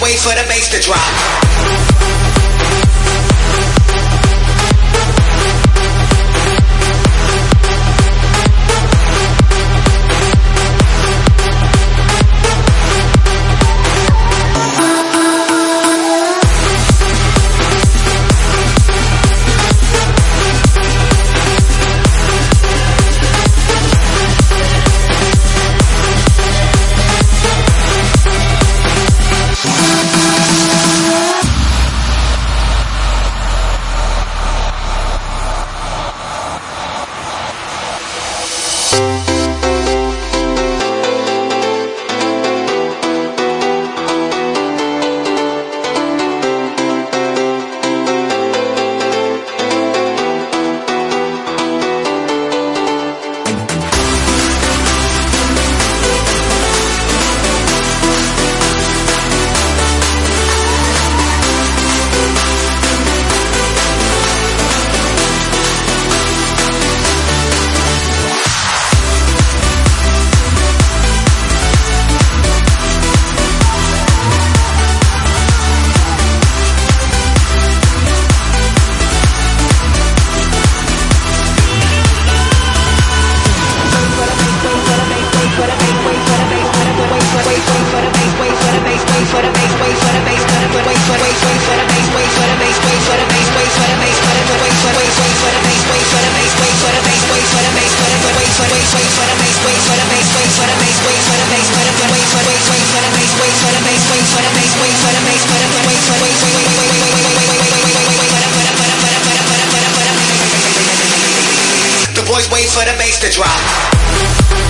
wait for the bass to drop. The boys wait for the bass to drop.